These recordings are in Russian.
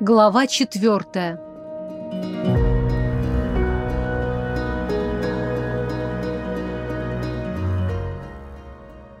Глава четвертая.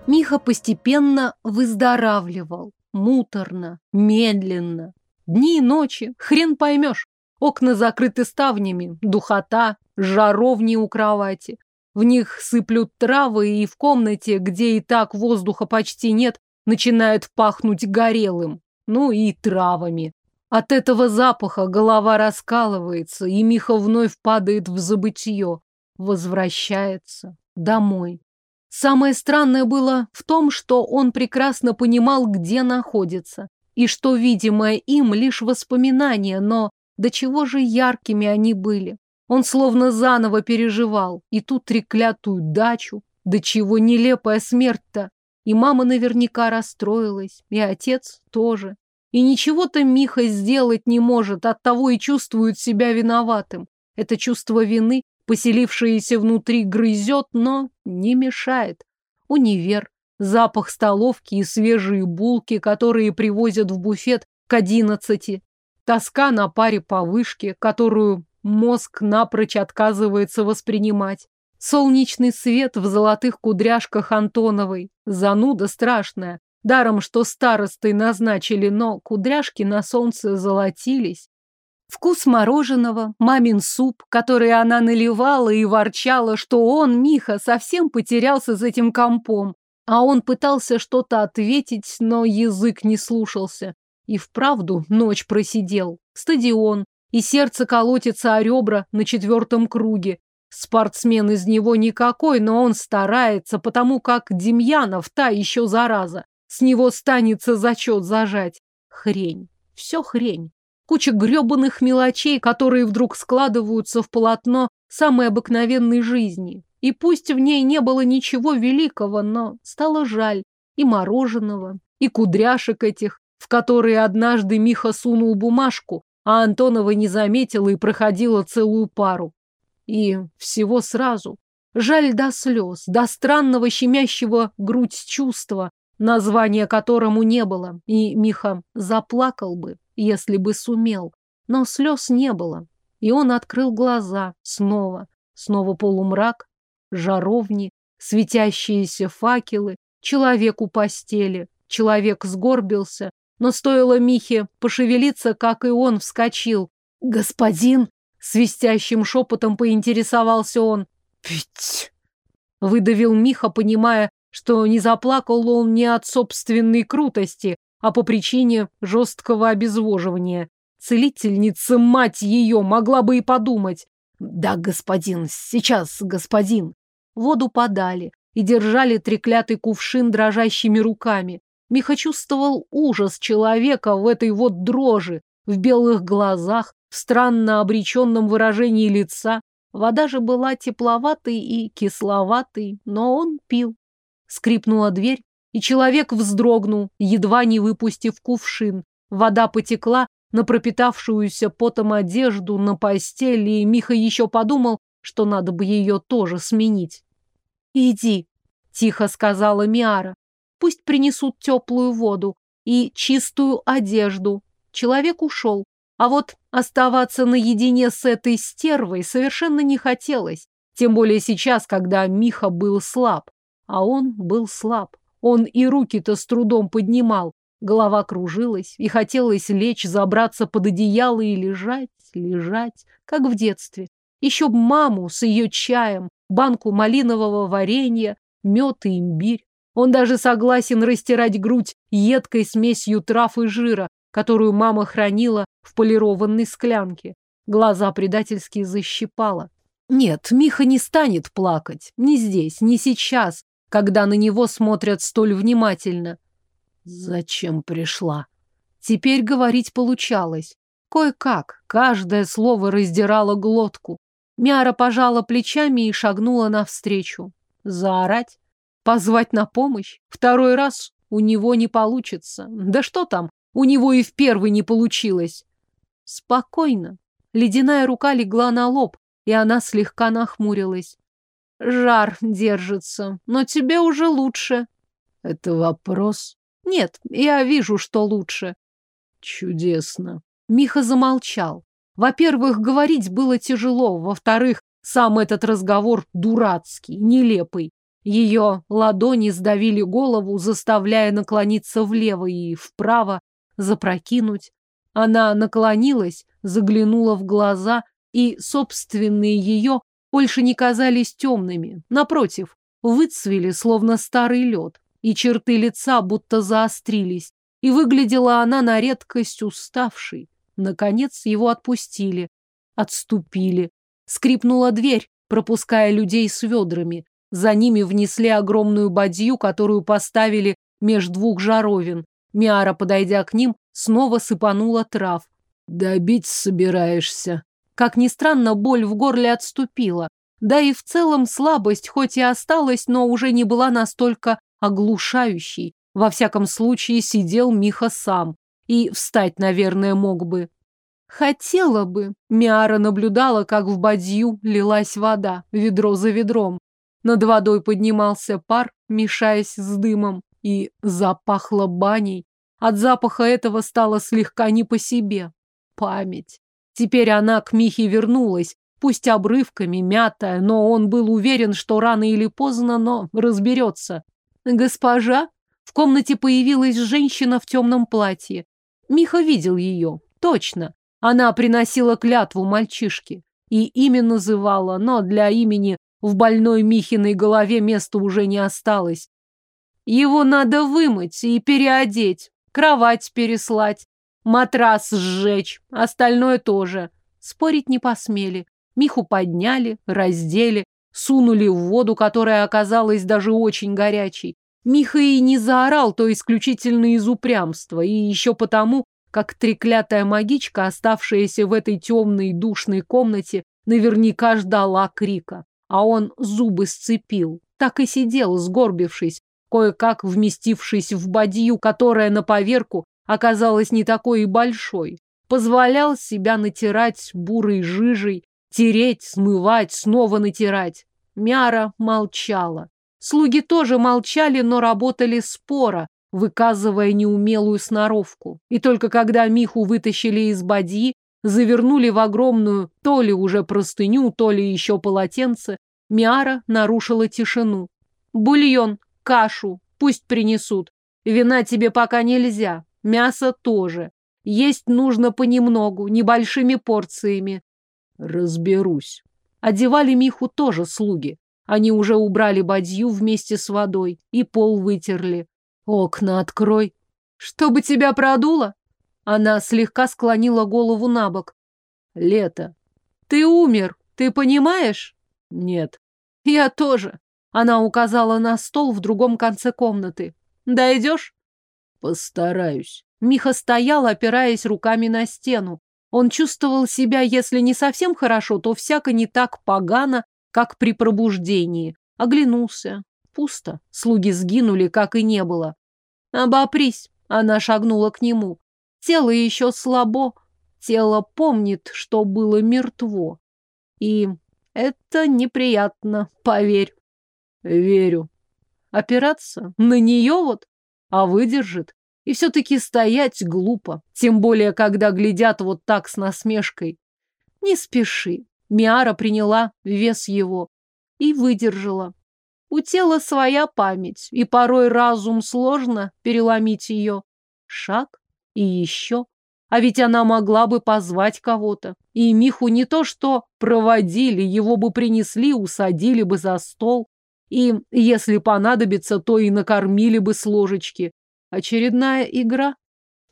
Миха постепенно выздоравливал. Муторно, медленно. Дни и ночи, хрен поймешь. Окна закрыты ставнями, духота, жаровни у кровати. В них сыплют травы, и в комнате, где и так воздуха почти нет, начинает пахнуть горелым. Ну и травами. От этого запаха голова раскалывается, и Миха вновь падает в забытье. Возвращается домой. Самое странное было в том, что он прекрасно понимал, где находится, и что видимое им лишь воспоминания, но до чего же яркими они были. Он словно заново переживал и ту треклятую дачу, до чего нелепая смерть-то. И мама наверняка расстроилась, и отец тоже. И ничего-то Миха сделать не может, оттого и чувствует себя виноватым. Это чувство вины, поселившееся внутри, грызет, но не мешает. Универ, запах столовки и свежие булки, которые привозят в буфет к одиннадцати. Тоска на паре по вышке, которую мозг напрочь отказывается воспринимать. Солнечный свет в золотых кудряшках Антоновой. Зануда страшная. Даром, что старостой назначили, но кудряшки на солнце золотились. Вкус мороженого, мамин суп, который она наливала и ворчала, что он, Миха, совсем потерялся с этим компом. А он пытался что-то ответить, но язык не слушался. И вправду ночь просидел. Стадион. И сердце колотится о ребра на четвертом круге. Спортсмен из него никакой, но он старается, потому как Демьянов та еще зараза. С него станется зачет зажать. Хрень. Все хрень. Куча гребаных мелочей, которые вдруг складываются в полотно самой обыкновенной жизни. И пусть в ней не было ничего великого, но стало жаль и мороженого, и кудряшек этих, в которые однажды Миха сунул бумажку, а Антонова не заметила и проходила целую пару. И всего сразу. Жаль до слез, до странного щемящего грудь чувства, названия которому не было, и Миха заплакал бы, если бы сумел. Но слез не было, и он открыл глаза снова. Снова полумрак, жаровни, светящиеся факелы, человек у постели. Человек сгорбился, но стоило Михе пошевелиться, как и он вскочил. «Господин!» — свистящим шепотом поинтересовался он. «Пить!» — выдавил Миха, понимая, что не заплакал он не от собственной крутости, а по причине жесткого обезвоживания. Целительница, мать ее, могла бы и подумать. Да, господин, сейчас, господин. Воду подали и держали треклятый кувшин дрожащими руками. Миха чувствовал ужас человека в этой вот дрожи, в белых глазах, в странно обреченном выражении лица. Вода же была тепловатой и кисловатой, но он пил. Скрипнула дверь, и человек вздрогнул, едва не выпустив кувшин. Вода потекла на пропитавшуюся потом одежду, на постель, и Миха еще подумал, что надо бы ее тоже сменить. «Иди», — тихо сказала Миара, — «пусть принесут теплую воду и чистую одежду». Человек ушел, а вот оставаться наедине с этой стервой совершенно не хотелось, тем более сейчас, когда Миха был слаб. А он был слаб. Он и руки-то с трудом поднимал. Голова кружилась, и хотелось лечь, забраться под одеяло и лежать, лежать, как в детстве. Еще б маму с ее чаем, банку малинового варенья, мед и имбирь. Он даже согласен растирать грудь едкой смесью трав и жира, которую мама хранила в полированной склянке. Глаза предательски защипала. Нет, Миха не станет плакать. Ни здесь, ни сейчас, когда на него смотрят столь внимательно. Зачем пришла? Теперь говорить получалось. Кое-как, каждое слово раздирало глотку. Мяра пожала плечами и шагнула навстречу. Заорать? Позвать на помощь? Второй раз у него не получится. Да что там, у него и в первый не получилось. Спокойно. Ледяная рука легла на лоб, и она слегка нахмурилась. Жар держится, но тебе уже лучше. Это вопрос? Нет, я вижу, что лучше. Чудесно. Миха замолчал. Во-первых, говорить было тяжело, во-вторых, сам этот разговор дурацкий, нелепый. Ее ладони сдавили голову, заставляя наклониться влево и вправо, запрокинуть. Она наклонилась, заглянула в глаза, и собственные ее больше не казались темными. Напротив, выцвели, словно старый лед, и черты лица будто заострились, и выглядела она на редкость уставшей. Наконец его отпустили, отступили. Скрипнула дверь, пропуская людей с ведрами. За ними внесли огромную бадью, которую поставили меж двух жаровин. Миара, подойдя к ним, снова сыпанула трав. «Добить собираешься?» Как ни странно, боль в горле отступила. Да и в целом слабость, хоть и осталась, но уже не была настолько оглушающей. Во всяком случае, сидел Миха сам. И встать, наверное, мог бы. Хотела бы. Миара наблюдала, как в бадью лилась вода, ведро за ведром. Над водой поднимался пар, мешаясь с дымом, и запахло баней. От запаха этого стало слегка не по себе. Память. Теперь она к Михе вернулась, пусть обрывками, мятая, но он был уверен, что рано или поздно, но разберется. «Госпожа?» В комнате появилась женщина в темном платье. Миха видел ее. Точно. Она приносила клятву мальчишке. И имя называла, но для имени в больной Михиной голове места уже не осталось. Его надо вымыть и переодеть, кровать переслать, матрас сжечь, остальное тоже. Спорить не посмели. Миху подняли, раздели, сунули в воду, которая оказалась даже очень горячей. Миха и не заорал, то исключительно из упрямства, и еще потому, как треклятая магичка, оставшаяся в этой темной душной комнате, наверняка ждала крика а он зубы сцепил. Так и сидел, сгорбившись, кое-как вместившись в бадью, которая на поверку оказалась не такой и большой. Позволял себя натирать бурой жижей, тереть, смывать, снова натирать. Мяра молчала. Слуги тоже молчали, но работали споро, выказывая неумелую сноровку. И только когда Миху вытащили из бадьи, завернули в огромную то ли уже простыню, то ли еще полотенце. Миара нарушила тишину. «Бульон, кашу, пусть принесут. Вина тебе пока нельзя, мясо тоже. Есть нужно понемногу, небольшими порциями». «Разберусь». Одевали Миху тоже слуги. Они уже убрали бадью вместе с водой и пол вытерли. «Окна открой». «Чтобы тебя продуло?» Она слегка склонила голову на бок. Лето. Ты умер, ты понимаешь? Нет. Я тоже. Она указала на стол в другом конце комнаты. Дойдешь? Постараюсь. Миха стоял, опираясь руками на стену. Он чувствовал себя, если не совсем хорошо, то всяко не так погано, как при пробуждении. Оглянулся. Пусто. Слуги сгинули, как и не было. «Обопрись!» Она шагнула к нему. Тело еще слабо, тело помнит, что было мертво. И это неприятно, поверь. Верю. Опираться на нее вот, а выдержит. И все-таки стоять глупо, тем более, когда глядят вот так с насмешкой. Не спеши. Миара приняла вес его и выдержала. У тела своя память, и порой разум сложно переломить ее. Шаг, и еще. А ведь она могла бы позвать кого-то. И Миху не то что проводили, его бы принесли, усадили бы за стол. И, если понадобится, то и накормили бы с ложечки. Очередная игра.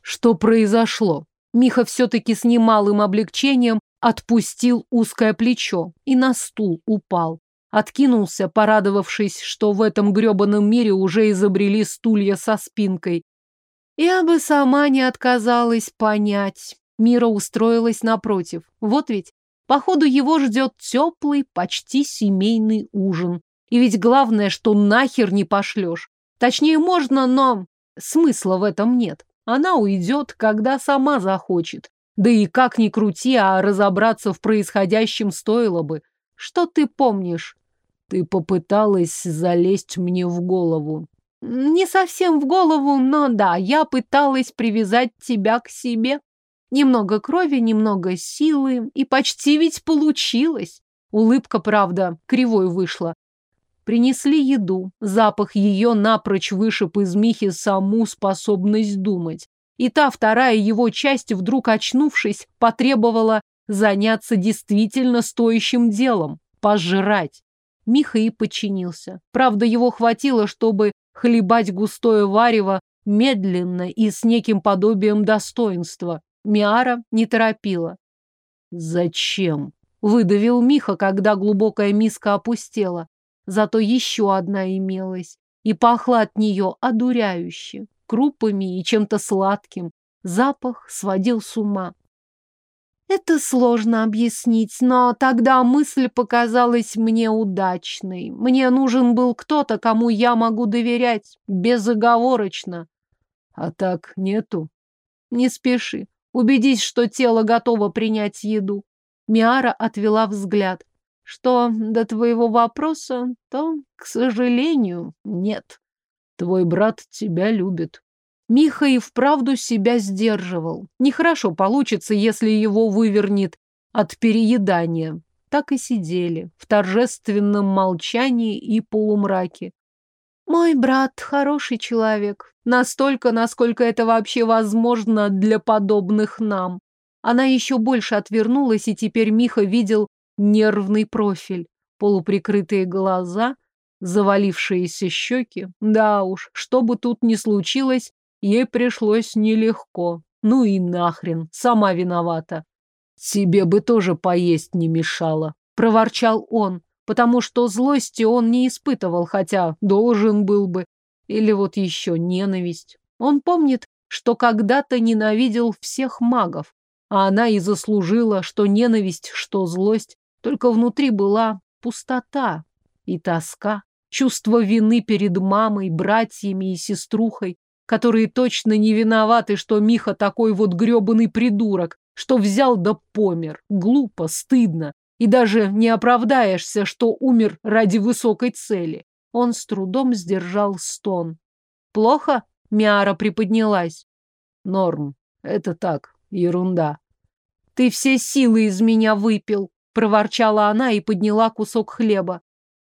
Что произошло? Миха все-таки с немалым облегчением отпустил узкое плечо и на стул упал. Откинулся, порадовавшись, что в этом гребаном мире уже изобрели стулья со спинкой. Я бы сама не отказалась понять. Мира устроилась напротив. Вот ведь, походу, его ждет теплый, почти семейный ужин. И ведь главное, что нахер не пошлешь. Точнее, можно, но смысла в этом нет. Она уйдет, когда сама захочет. Да и как ни крути, а разобраться в происходящем стоило бы. Что ты помнишь? Ты попыталась залезть мне в голову. Не совсем в голову, но да, я пыталась привязать тебя к себе. Немного крови, немного силы, и почти ведь получилось. Улыбка, правда, кривой вышла. Принесли еду. Запах ее напрочь вышиб из Михи саму способность думать. И та вторая его часть, вдруг очнувшись, потребовала заняться действительно стоящим делом – пожрать. Миха и подчинился. Правда, его хватило, чтобы хлебать густое варево медленно и с неким подобием достоинства. Миара не торопила. «Зачем?» – выдавил Миха, когда глубокая миска опустела. Зато еще одна имелась, и пахла от нее одуряюще, крупами и чем-то сладким. Запах сводил с ума. Это сложно объяснить, но тогда мысль показалась мне удачной. Мне нужен был кто-то, кому я могу доверять, безоговорочно. А так нету. Не спеши. Убедись, что тело готово принять еду. Миара отвела взгляд. Что до твоего вопроса, то, к сожалению, нет. Твой брат тебя любит. Миха и вправду себя сдерживал. Нехорошо получится, если его вывернет от переедания. Так и сидели, в торжественном молчании и полумраке. Мой брат хороший человек. Настолько, насколько это вообще возможно для подобных нам. Она еще больше отвернулась, и теперь Миха видел нервный профиль, полуприкрытые глаза, завалившиеся щеки. Да уж, что бы тут ни случилось, ей пришлось нелегко. Ну и нахрен, сама виновата. Тебе бы тоже поесть не мешало, проворчал он, потому что злости он не испытывал, хотя должен был бы. Или вот еще ненависть. Он помнит, что когда-то ненавидел всех магов, а она и заслужила, что ненависть, что злость только внутри была пустота и тоска, чувство вины перед мамой, братьями и сеструхой, которые точно не виноваты, что Миха такой вот грёбаный придурок, что взял да помер. Глупо, стыдно. И даже не оправдаешься, что умер ради высокой цели. Он с трудом сдержал стон. «Плохо?» — Миара приподнялась. «Норм. Это так, ерунда». «Ты все силы из меня выпил», проворчала она и подняла кусок хлеба.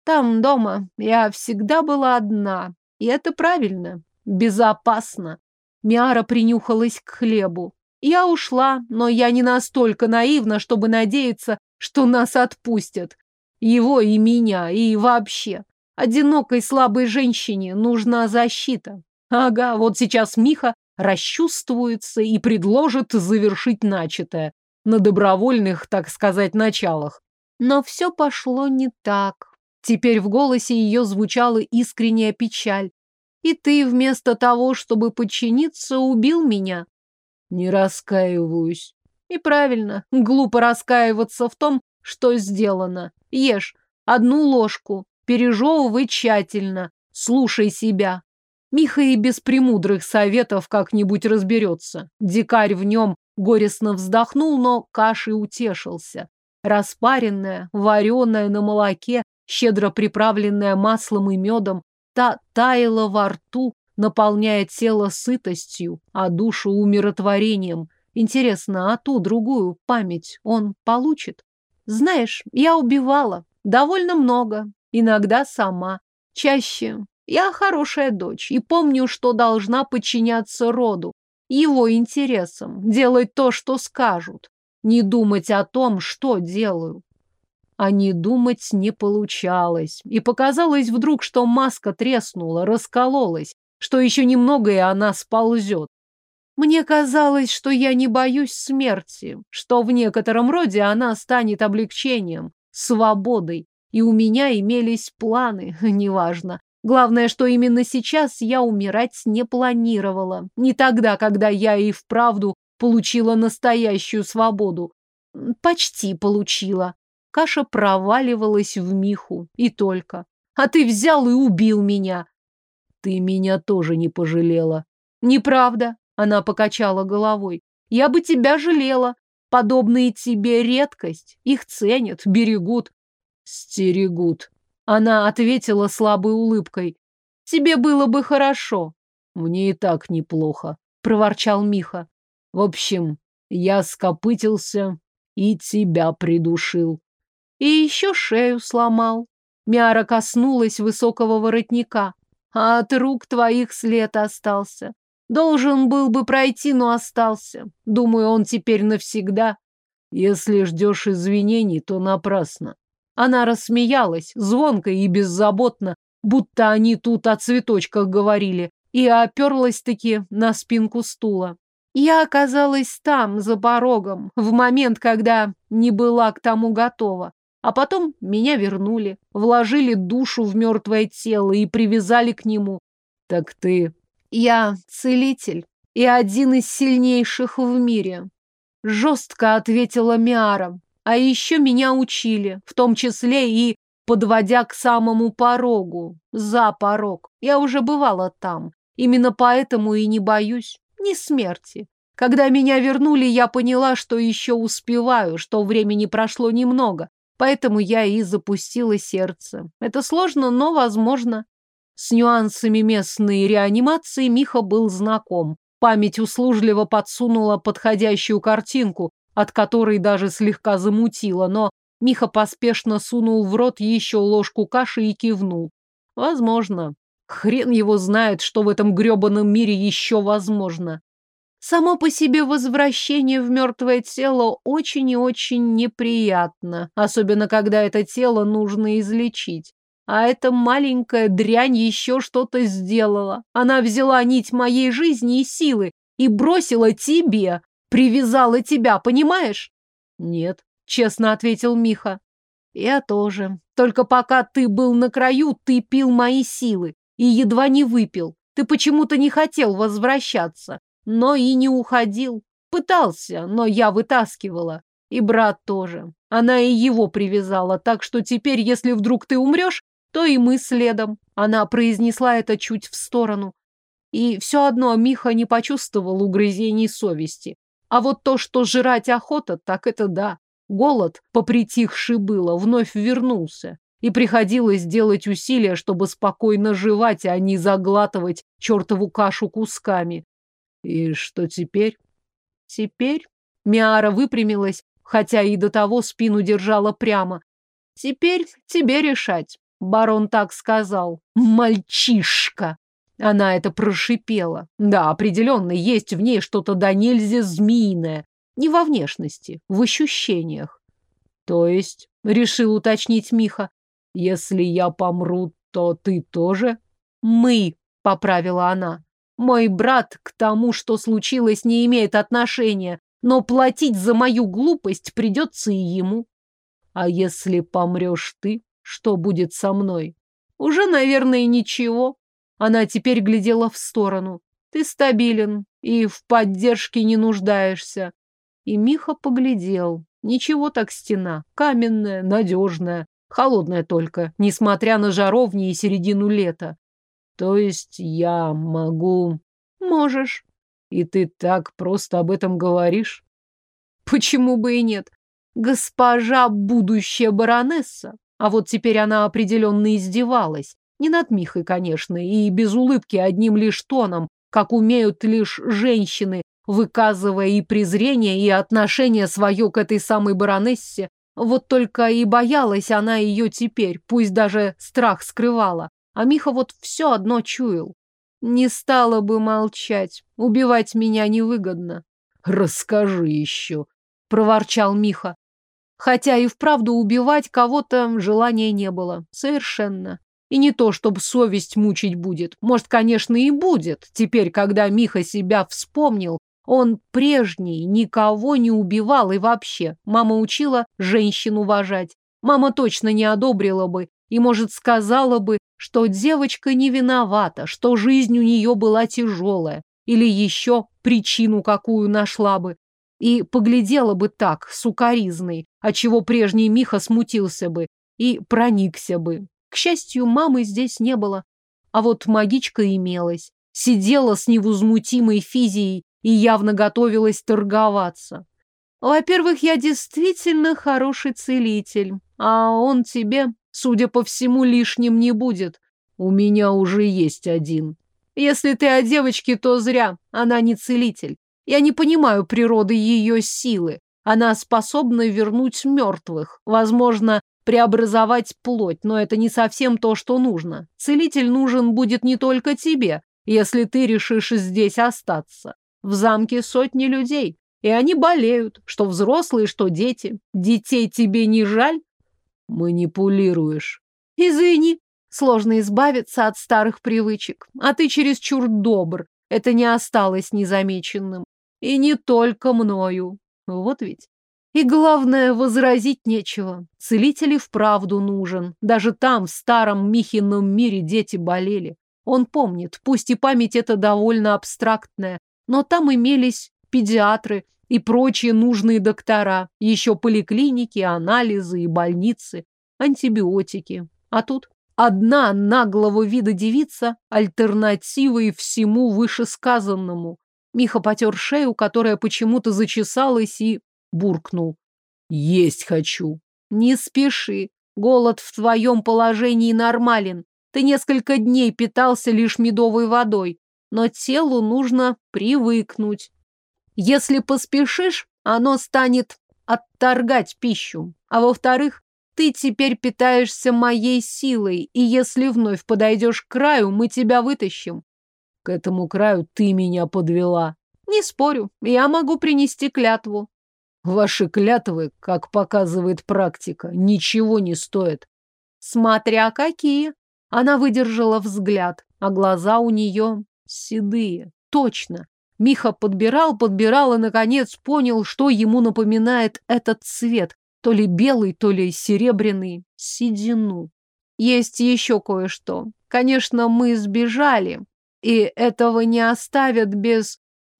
Там дома я всегда была одна, и это правильно, безопасно. Миара принюхалась к хлебу. Я ушла, но я не настолько наивна, чтобы надеяться, что нас отпустят. Его и меня, и вообще. Одинокой слабой женщине нужна защита. Ага, вот сейчас Миха расчувствуется и предложит завершить начатое на добровольных, так сказать, началах. Но все пошло не так. Теперь в голосе ее звучала искренняя печаль. И ты вместо того, чтобы подчиниться, убил меня. Не раскаиваюсь. И правильно, глупо раскаиваться в том, что сделано. Ешь одну ложку, пережевывай тщательно, слушай себя. Миха и без премудрых советов как-нибудь разберется. Дикарь в нем Горестно вздохнул, но кашей утешился. Распаренная, вареная на молоке, щедро приправленная маслом и медом, та таяла во рту, наполняя тело сытостью, а душу умиротворением. Интересно, а ту другую память он получит? Знаешь, я убивала. Довольно много. Иногда сама. Чаще. Я хорошая дочь и помню, что должна подчиняться роду его интересам, делать то, что скажут, не думать о том, что делаю. А не думать не получалось, и показалось вдруг, что маска треснула, раскололась, что еще немного и она сползет. Мне казалось, что я не боюсь смерти, что в некотором роде она станет облегчением, свободой, и у меня имелись планы, неважно, Главное, что именно сейчас я умирать не планировала. Не тогда, когда я и вправду получила настоящую свободу. Почти получила. Каша проваливалась в Миху. И только. А ты взял и убил меня. Ты меня тоже не пожалела. Неправда. Она покачала головой. Я бы тебя жалела. Подобные тебе редкость. Их ценят, берегут. Стерегут. Она ответила слабой улыбкой. Тебе было бы хорошо. Мне и так неплохо, проворчал Миха. В общем, Я скопытился и тебя придушил. И еще шею сломал. Мяра коснулась высокого воротника. А от рук твоих след остался. Должен был бы пройти, но остался. Думаю, он теперь навсегда. Если ждешь извинений, то напрасно. Она рассмеялась, звонко и беззаботно, будто они тут о цветочках говорили, и оперлась-таки на спинку стула. Я оказалась там, за порогом, в момент, когда не была к тому готова. А потом меня вернули, вложили душу в мертвое тело и привязали к нему. Так ты... Я целитель и один из сильнейших в мире. Жестко ответила Миара. А еще меня учили, в том числе и подводя к самому порогу, за порог. Я уже бывала там. Именно поэтому и не боюсь ни смерти. Когда меня вернули, я поняла, что еще успеваю, что времени прошло немного, поэтому я и запустила сердце. Это сложно, но возможно. С нюансами местной реанимации Миха был знаком. Память услужливо подсунула подходящую картинку, от которой даже слегка замутила, но Миха поспешно сунул в рот еще ложку каши и кивнул. Возможно. Хрен его знает, что в этом гребаном мире еще возможно. Само по себе возвращение в мертвое тело очень и очень неприятно, особенно когда это тело нужно излечить. А эта маленькая дрянь еще что-то сделала. Она взяла нить моей жизни и силы и бросила тебе, привязала тебя, понимаешь? Нет, честно ответил Миха. Я тоже. Только пока ты был на краю, ты пил мои силы и едва не выпил. Ты почему-то не хотел возвращаться, но и не уходил. Пытался, но я вытаскивала. И брат тоже. Она и его привязала, так что теперь, если вдруг ты умрешь, то и мы следом. Она произнесла это чуть в сторону. И все одно Миха не почувствовал угрызений совести. А вот то, что жрать охота, так это да. Голод, попритихший было, вновь вернулся и приходилось делать усилия, чтобы спокойно жевать, а не заглатывать чертову кашу кусками. И что теперь? Теперь Миара выпрямилась, хотя и до того спину держала прямо. Теперь тебе решать. Барон так сказал. Мальчишка! Она это прошипела. Да, определенно, есть в ней что-то до нельзя змеиное. Не во внешности, в ощущениях. То есть, решил уточнить Миха, если я помру, то ты тоже? Мы, поправила она. Мой брат к тому, что случилось, не имеет отношения, но платить за мою глупость придется и ему. А если помрешь ты, что будет со мной? Уже, наверное, ничего. Она теперь глядела в сторону. Ты стабилен и в поддержке не нуждаешься. И Миха поглядел. Ничего так стена. Каменная, надежная. Холодная только, несмотря на жаровни и середину лета. То есть я могу... Можешь. И ты так просто об этом говоришь? Почему бы и нет? Госпожа будущая баронесса. А вот теперь она определенно издевалась. Не над Михой, конечно, и без улыбки одним лишь тоном, как умеют лишь женщины, выказывая и презрение, и отношение свое к этой самой баронессе, вот только и боялась она ее теперь, пусть даже страх скрывала. А Миха вот все одно чуял. Не стала бы молчать. Убивать меня невыгодно. Расскажи еще, проворчал Миха. Хотя и вправду убивать кого-то желания не было. Совершенно. И не то, чтобы совесть мучить будет. Может, конечно, и будет. Теперь, когда Миха себя вспомнил, он прежний, никого не убивал и вообще. Мама учила женщин уважать. Мама точно не одобрила бы и, может, сказала бы, что девочка не виновата, что жизнь у нее была тяжелая, или еще причину какую нашла бы. И поглядела бы так, сукоризной, отчего прежний Миха смутился бы и проникся бы. К счастью, мамы здесь не было. А вот магичка имелась. Сидела с невозмутимой физией и явно готовилась торговаться. Во-первых, я действительно хороший целитель, а он тебе, судя по всему, лишним не будет. У меня уже есть один. Если ты о девочке, то зря, она не целитель. Я не понимаю природы ее силы. Она способна вернуть мертвых, возможно, преобразовать плоть, но это не совсем то, что нужно. Целитель нужен будет не только тебе, если ты решишь здесь остаться. В замке сотни людей, и они болеют, что взрослые, что дети. Детей тебе не жаль? Манипулируешь. Извини, сложно избавиться от старых привычек, а ты чересчур добр. Это не осталось незамеченным. И не только мною. Вот ведь. И главное, возразить нечего. Целитель и вправду нужен. Даже там, в старом Михином мире, дети болели. Он помнит, пусть и память эта довольно абстрактная, но там имелись педиатры и прочие нужные доктора, еще поликлиники, анализы и больницы, антибиотики. А тут одна наглого вида девица альтернативой всему вышесказанному. Миха потер шею, которая почему-то зачесалась, и буркнул. «Есть хочу». «Не спеши. Голод в твоем положении нормален. Ты несколько дней питался лишь медовой водой, но телу нужно привыкнуть. Если поспешишь, оно станет отторгать пищу. А во-вторых, ты теперь питаешься моей силой, и если вновь подойдешь к краю, мы тебя вытащим. К этому краю ты меня подвела. Не спорю, я могу принести клятву. Ваши клятвы, как показывает практика, ничего не стоят. Смотря какие. Она выдержала взгляд, а глаза у нее седые. Точно. Миха подбирал, подбирал и, наконец, понял, что ему напоминает этот цвет. То ли белый, то ли серебряный. Седину. Есть еще кое-что. Конечно, мы сбежали, и этого не оставят без,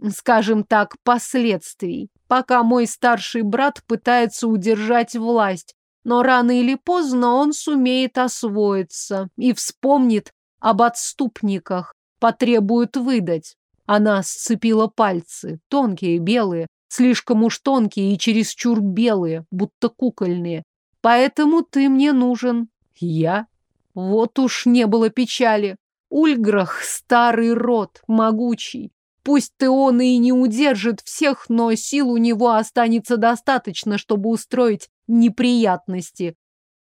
скажем так, последствий пока мой старший брат пытается удержать власть, но рано или поздно он сумеет освоиться и вспомнит об отступниках, потребует выдать. Она сцепила пальцы, тонкие, белые, слишком уж тонкие и чересчур белые, будто кукольные. Поэтому ты мне нужен. Я? Вот уж не было печали. Ульграх — старый род, могучий. Пусть Теон и не удержит всех, но сил у него останется достаточно, чтобы устроить неприятности.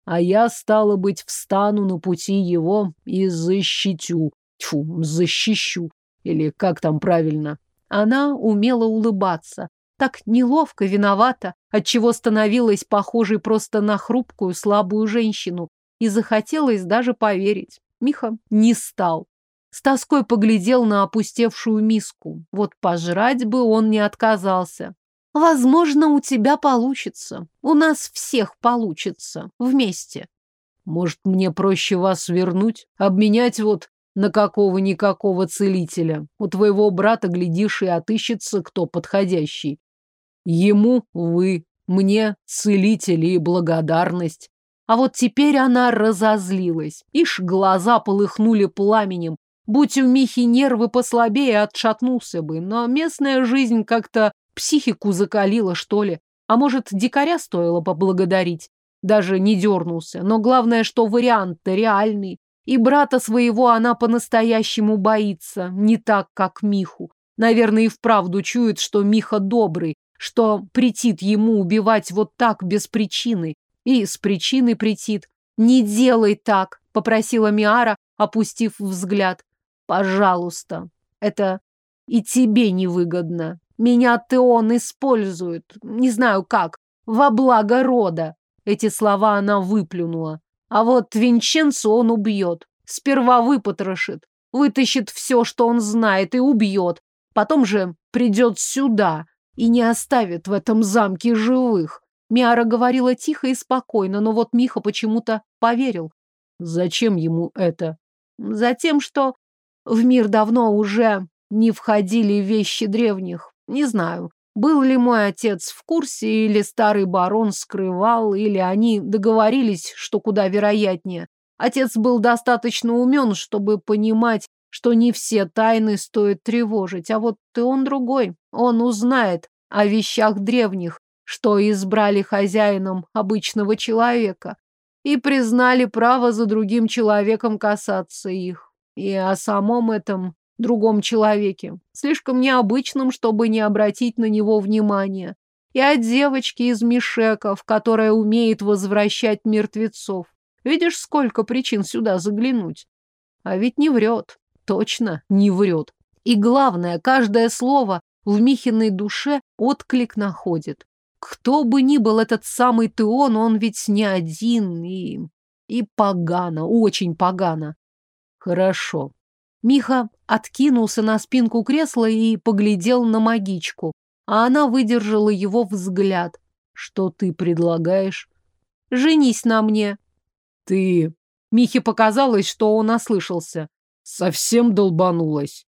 А я, стало быть, встану на пути его и защитю. Тьфу, защищу. Или как там правильно? Она умела улыбаться. Так неловко, виновата, отчего становилась похожей просто на хрупкую, слабую женщину. И захотелось даже поверить. Миха не стал. С тоской поглядел на опустевшую миску. Вот пожрать бы он не отказался. Возможно, у тебя получится. У нас всех получится. Вместе. Может, мне проще вас вернуть? Обменять вот на какого-никакого целителя. У твоего брата, глядишь, и отыщется кто подходящий. Ему вы, мне целитель и благодарность. А вот теперь она разозлилась. Ишь, глаза полыхнули пламенем, Будь у Михи нервы послабее, отшатнулся бы, но местная жизнь как-то психику закалила, что ли. А может, дикаря стоило поблагодарить? Даже не дернулся. Но главное, что вариант-то реальный. И брата своего она по-настоящему боится, не так, как Миху. Наверное, и вправду чует, что Миха добрый, что претит ему убивать вот так, без причины. И с причины претит. «Не делай так», — попросила Миара, опустив взгляд. Пожалуйста. Это и тебе невыгодно. Меня Теон использует. Не знаю как. Во благо рода. Эти слова она выплюнула. А вот Винченцо он убьет. Сперва выпотрошит. Вытащит все, что он знает, и убьет. Потом же придет сюда и не оставит в этом замке живых. Миара говорила тихо и спокойно, но вот Миха почему-то поверил. Зачем ему это? Затем, что в мир давно уже не входили вещи древних. Не знаю, был ли мой отец в курсе, или старый барон скрывал, или они договорились, что куда вероятнее. Отец был достаточно умен, чтобы понимать, что не все тайны стоит тревожить, а вот ты он другой. Он узнает о вещах древних, что избрали хозяином обычного человека, и признали право за другим человеком касаться их. И о самом этом другом человеке, слишком необычном, чтобы не обратить на него внимания, и о девочке из Мишеков, которая умеет возвращать мертвецов. Видишь, сколько причин сюда заглянуть. А ведь не врет, точно не врет. И главное, каждое слово в Михиной душе отклик находит. Кто бы ни был этот самый Теон, он ведь не один и... и погано, очень погано. Хорошо. Миха откинулся на спинку кресла и поглядел на магичку, а она выдержала его взгляд. Что ты предлагаешь? Женись на мне. Ты... Михе показалось, что он ослышался. Совсем долбанулась.